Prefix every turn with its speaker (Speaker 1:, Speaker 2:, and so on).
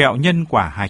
Speaker 1: kẹo nhân quả hạch,